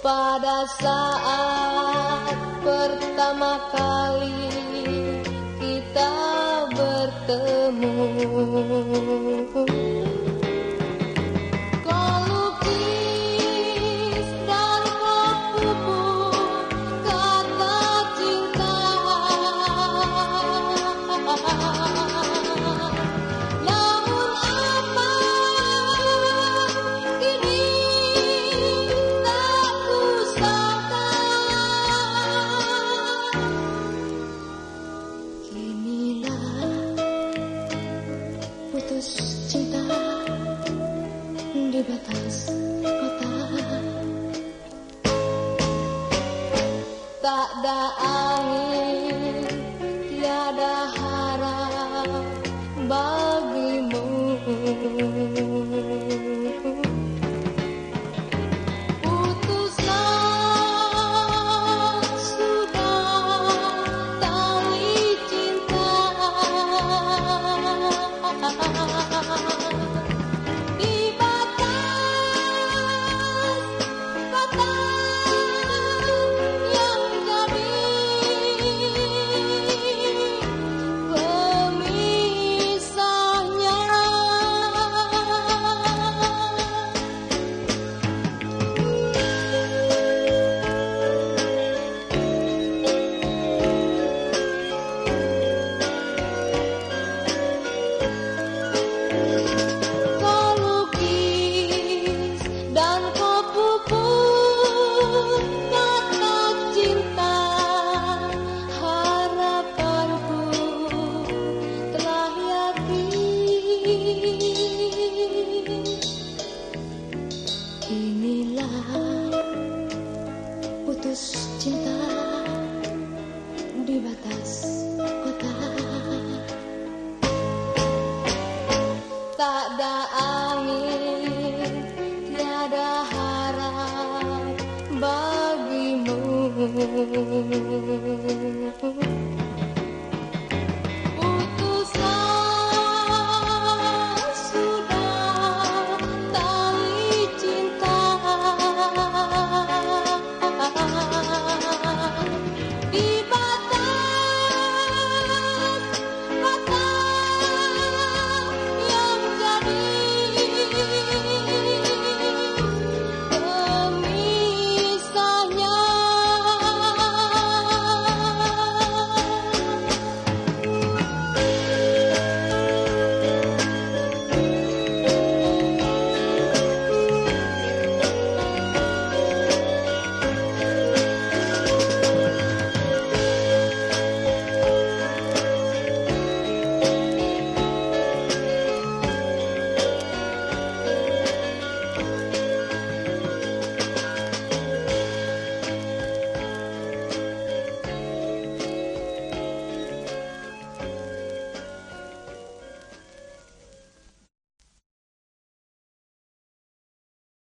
pada saat pertama kali kita bertemu. Di batas kota. Tak ada